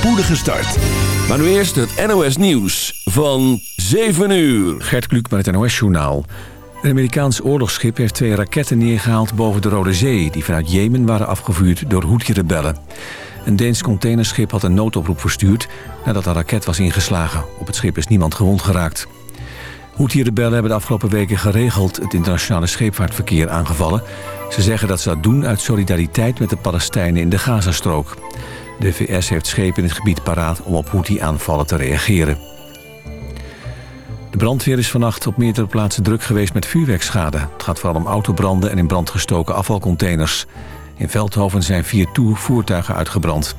spoedige start. Maar nu eerst het NOS Nieuws van 7 uur. Gert Kluk met het NOS Journaal. Een Amerikaans oorlogsschip heeft twee raketten neergehaald boven de Rode Zee... die vanuit Jemen waren afgevuurd door Houthi-rebellen. Een Deens containerschip had een noodoproep verstuurd... nadat een raket was ingeslagen. Op het schip is niemand gewond geraakt. Houthi-rebellen hebben de afgelopen weken geregeld... het internationale scheepvaartverkeer aangevallen. Ze zeggen dat ze dat doen uit solidariteit met de Palestijnen in de Gazastrook. De VS heeft schepen in het gebied paraat om op Houthi-aanvallen te reageren. De brandweer is vannacht op meerdere plaatsen druk geweest met vuurwerkschade. Het gaat vooral om autobranden en in brand gestoken afvalcontainers. In Veldhoven zijn vier voertuigen uitgebrand.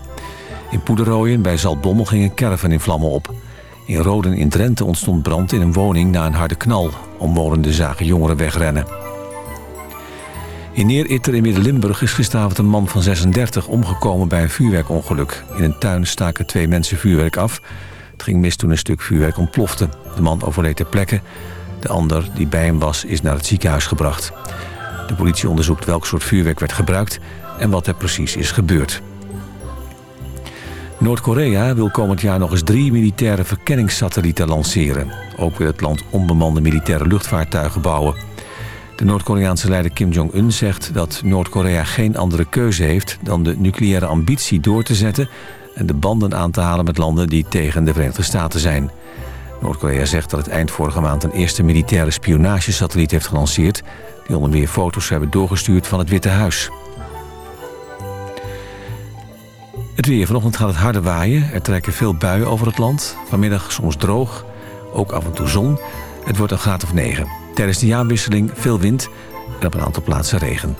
In Poederooien bij Zaltbommel ging een caravan in vlammen op. In Roden in Drenthe ontstond brand in een woning na een harde knal. Omwonenden zagen jongeren wegrennen. In Neeritter in Midden-Limburg is gisteravond een man van 36 omgekomen bij een vuurwerkongeluk. In een tuin staken twee mensen vuurwerk af. Het ging mis toen een stuk vuurwerk ontplofte. De man overleed ter plekke. De ander die bij hem was is naar het ziekenhuis gebracht. De politie onderzoekt welk soort vuurwerk werd gebruikt en wat er precies is gebeurd. Noord-Korea wil komend jaar nog eens drie militaire verkenningssatellieten lanceren. Ook wil het land onbemande militaire luchtvaartuigen bouwen. De Noord-Koreaanse leider Kim Jong-un zegt dat Noord-Korea geen andere keuze heeft... dan de nucleaire ambitie door te zetten... en de banden aan te halen met landen die tegen de Verenigde Staten zijn. Noord-Korea zegt dat het eind vorige maand een eerste militaire spionagesatelliet heeft gelanceerd... die onder meer foto's hebben doorgestuurd van het Witte Huis. Het weer. Vanochtend gaat het harde waaien. Er trekken veel buien over het land. Vanmiddag soms droog. Ook af en toe zon. Het wordt een graad of 9. Tijdens de jaarwisseling veel wind en op een aantal plaatsen regen.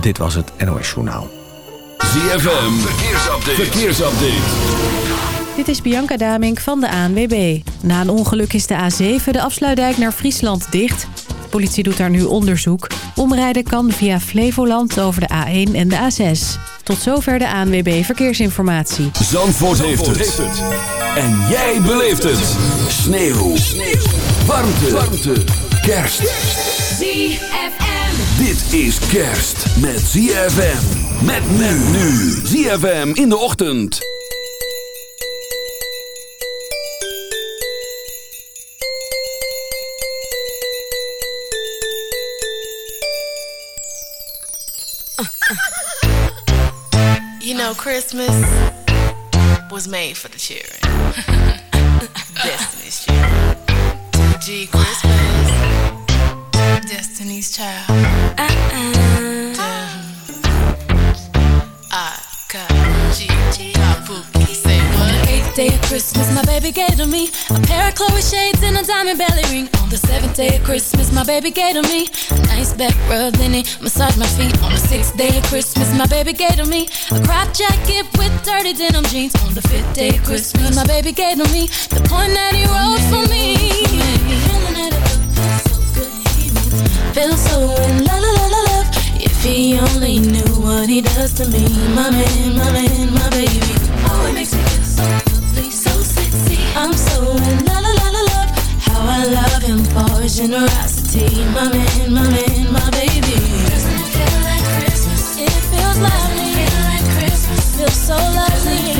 Dit was het NOS Journaal. ZFM. Verkeersupdate. Verkeersupdate. Dit is Bianca Damink van de ANWB. Na een ongeluk is de A7 de afsluitdijk naar Friesland dicht. De politie doet daar nu onderzoek. Omrijden kan via Flevoland over de A1 en de A6. Tot zover de ANWB Verkeersinformatie. Zandvoort, heeft, het. En jij beleeft het. Sneeuw. Sneeuw. Warmte. Warmte. Kerst. ZFM. Dit is kerst met ZFM. Met men nu. ZFM in de ochtend. You know, Christmas was made for the children. Destiny's Child. G Christmas. Destiny's Child. Uh-uh. Eighth day of Christmas, my baby gave to me a pair of Chloe shades and a diamond belly ring. On the seventh day of Christmas, my baby gave to me a nice back rub, then he massaged my feet. On the sixth day of Christmas, my baby gave to me a crop jacket with dirty denim jeans. On the fifth day of Christmas, my baby gave to me the point that he wrote for me. Feel so in la la la la love. If he only knew what he does to me, my man, my man, my baby. Oh, it makes me feel so lovely, so sexy. I'm so in la la la la love. How I love him for his generosity, my man, my man, my baby. Doesn't it feel like Christmas? It feels lovely. Feel like Christmas. Feels so lovely.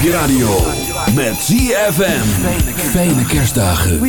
op je radio. Met ZFM. Fijne kerstdagen. We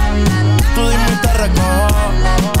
in dime un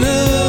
love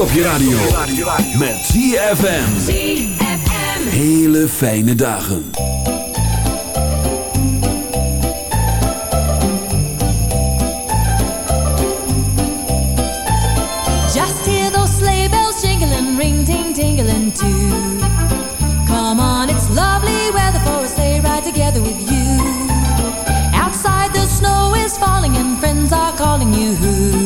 op je radio. Met ZFM. Hele fijne dagen. Just hear those sleigh bells jingling, ring ting tingling too. Come on, it's lovely weather for a sleigh ride together with you. Outside the snow is falling and friends are calling you.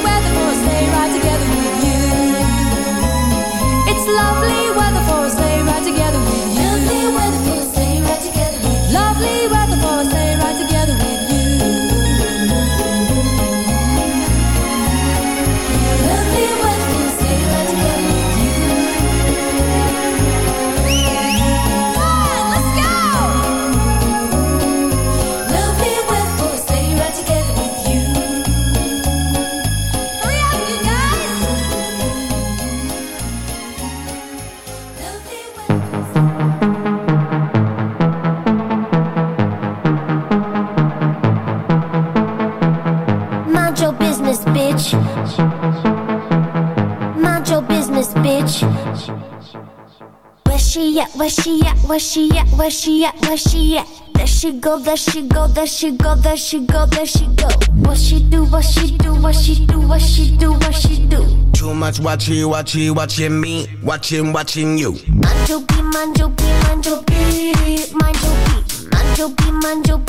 bitch. Mind your business, bitch. Where she at? Where she at? Where she at? Where she at? Where she at? There she go, there she go, there she go, there she go, there she go. What she do? What she do? What she do? What she do? What she do? Too much watching, watching, watching me, watching, watching you. Mind your beat, mind your beat, mind your beat, mind your beat, mind your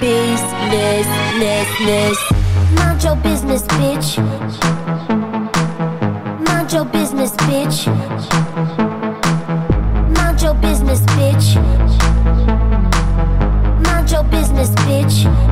business, ness, ness. Mind your business, bitch. Mind your business, bitch. Mind your business, bitch. Mind your business, bitch.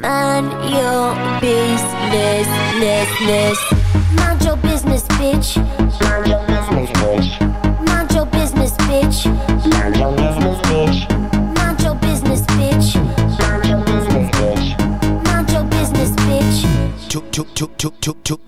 Man your business, less, less. Mind your business, bitch. Mind your business, bitch. Mind your business, bitch. Mind your business, bitch. Mind your business, bitch. Mind your business, bitch. Mind your business, bitch. Too, too, too, too, too, too, too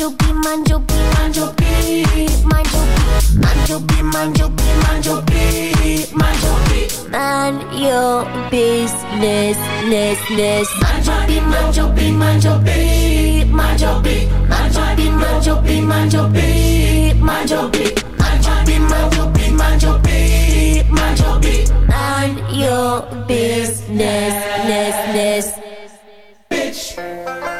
Manjo B, manjo B, manjo B, manjo B. Manjo B, manjo B, manjo B, manjo B. Man your business, less, less. Manjo B, manjo B, manjo B, manjo B. Manjo B, manjo B, manjo B, manjo B. Manjo B, manjo B, manjo B, manjo B. Man your business, less, less. Once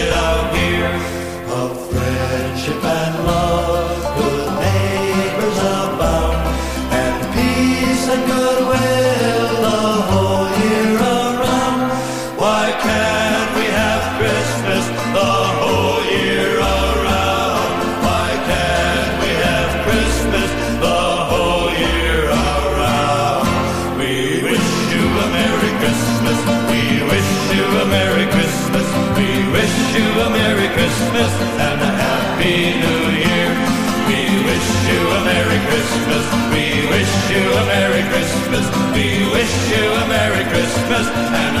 friendship and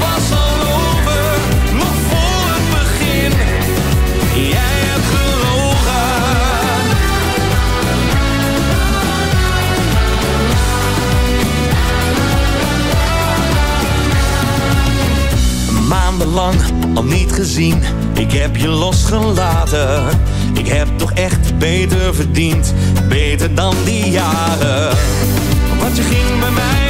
Was al over, nog voor het begin, jij hebt gelogen. Maandenlang al niet gezien, ik heb je losgelaten. Ik heb toch echt beter verdiend, beter dan die jaren. Wat je ging bij mij?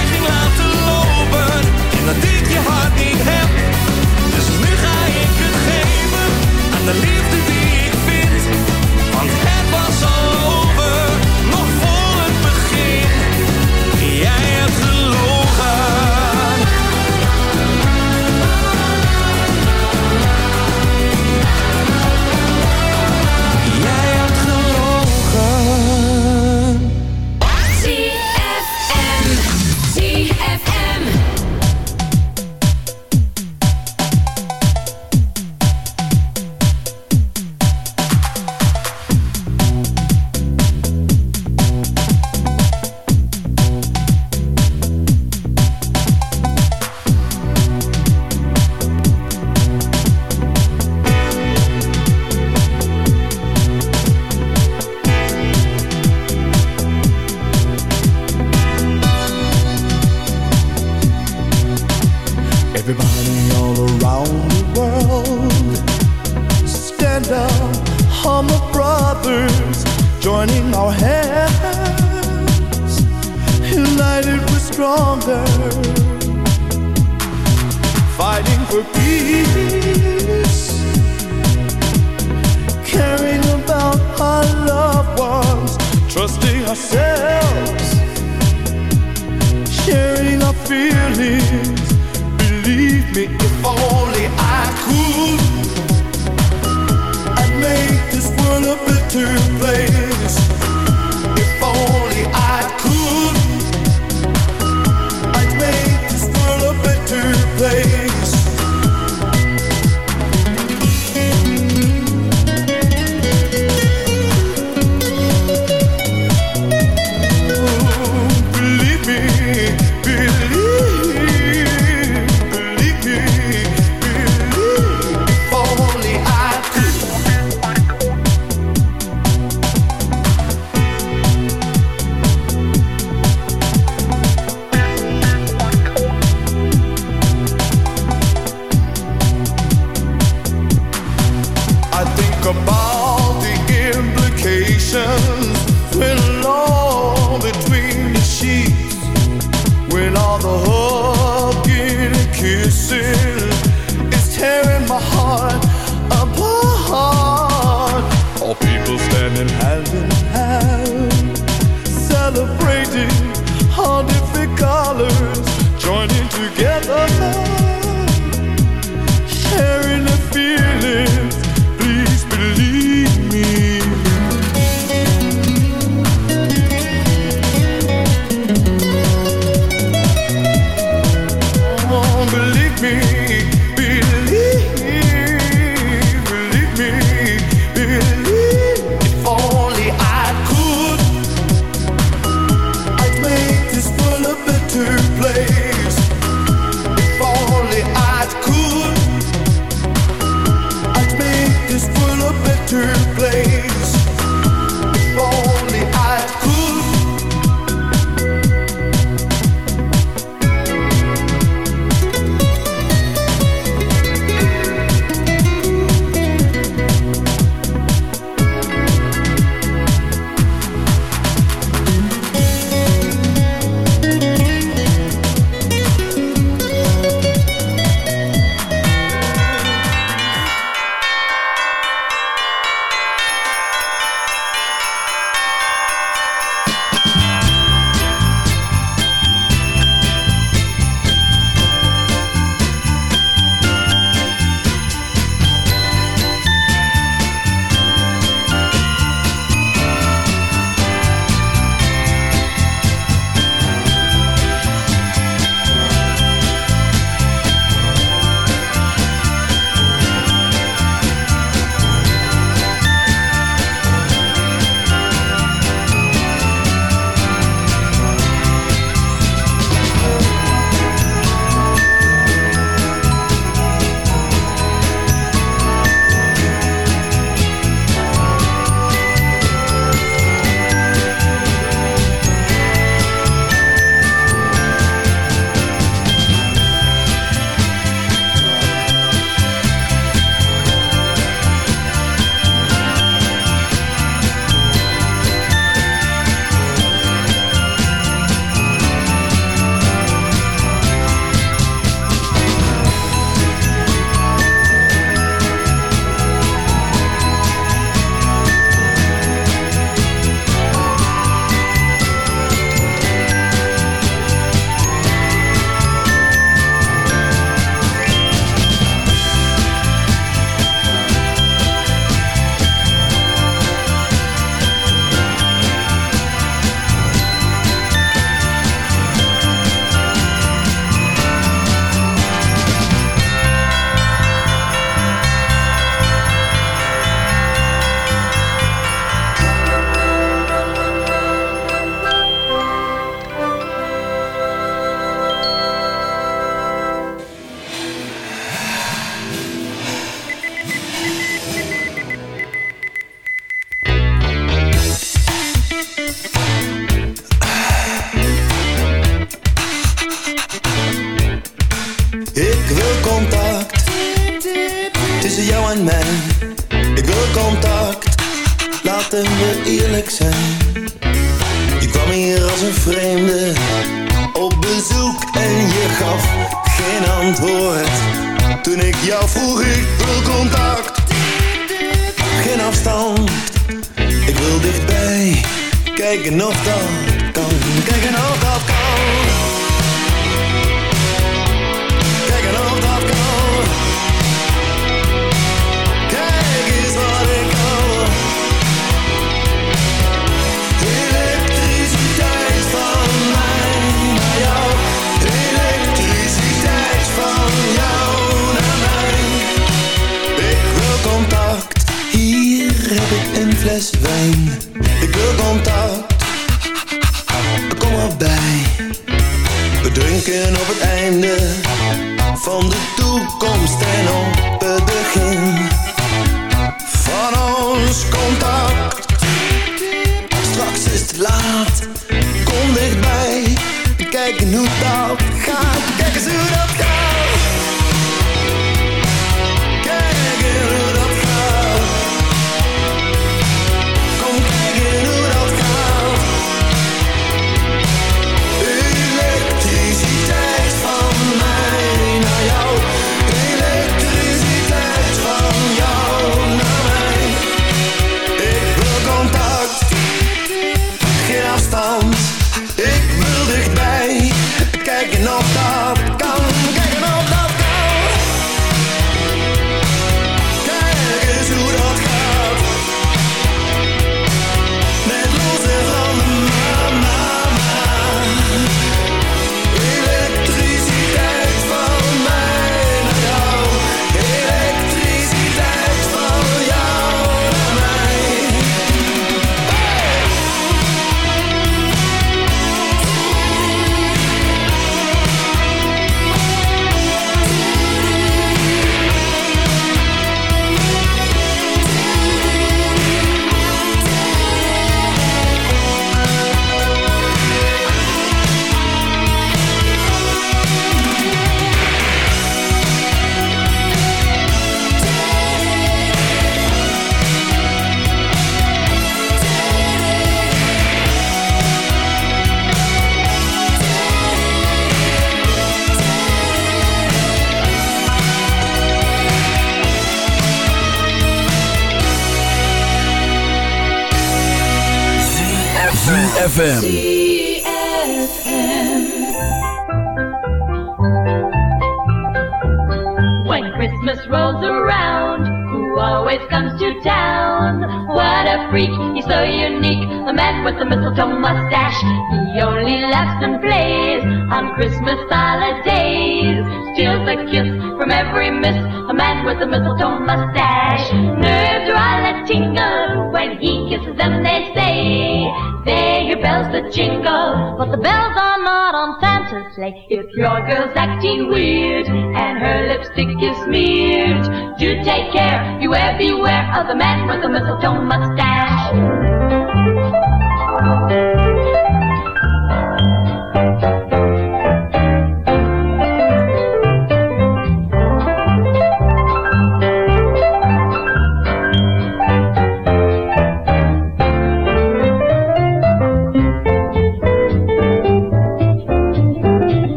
he kisses them and they say, they hear bells that jingle, but the bells are not on Santa's sleigh. If your girl's acting weird and her lipstick is smeared, do take care, you beware, beware of the man with the mistletoe mustache.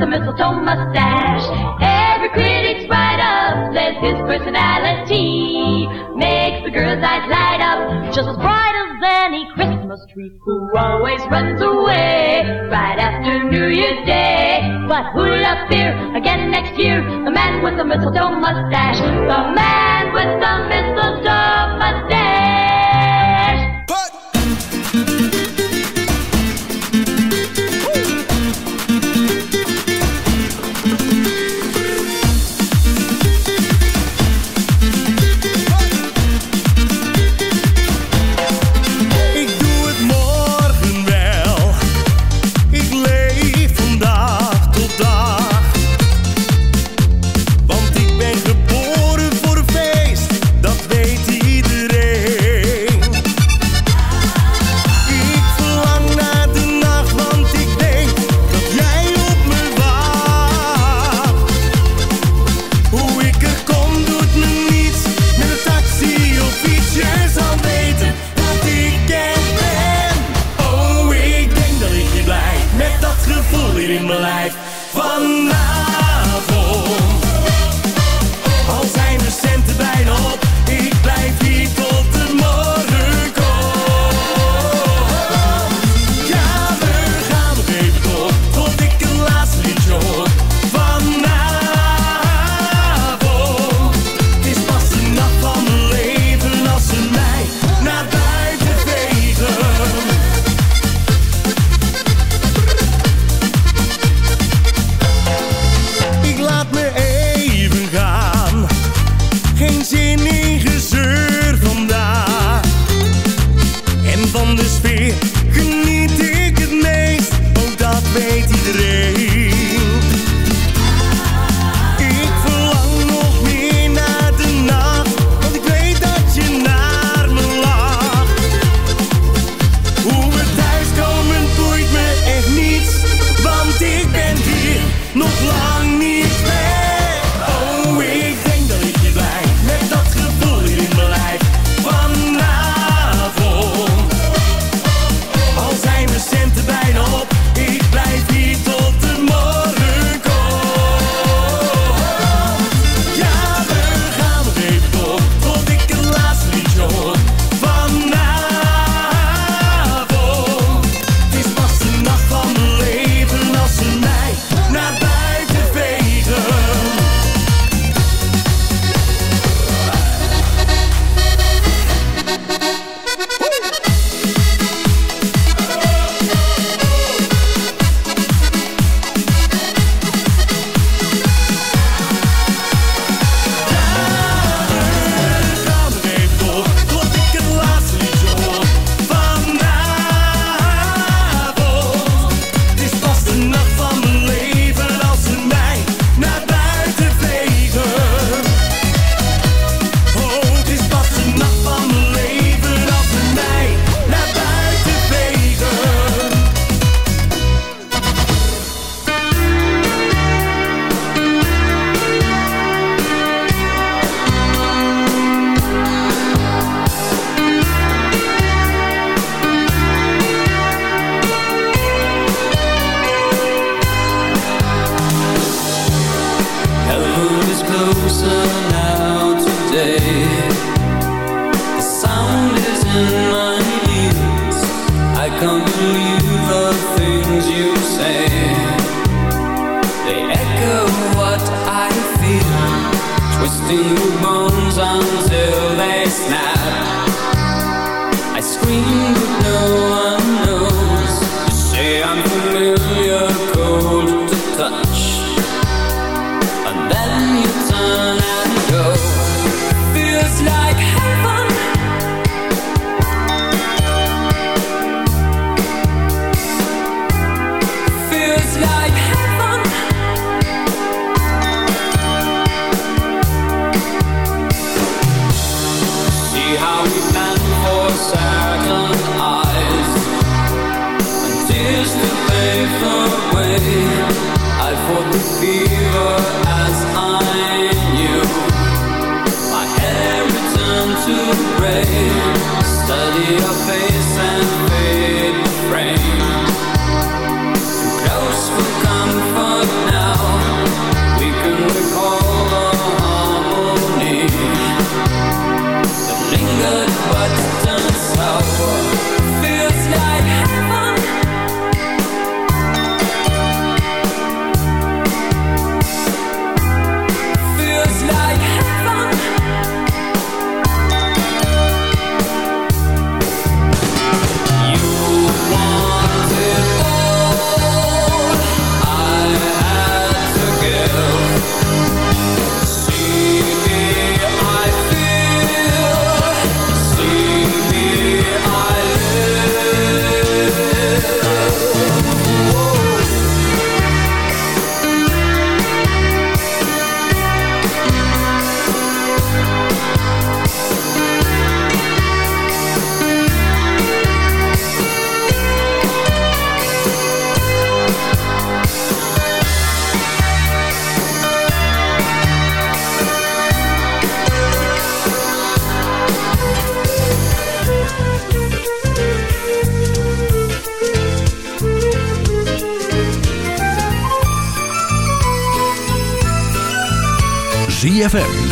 the mistletoe mustache. Every critic's write up says his personality makes the girls' eyes light up just as bright as any Christmas tree. Who always runs away right after New Year's Day. But who'll appear again next year? The man with the mistletoe mustache.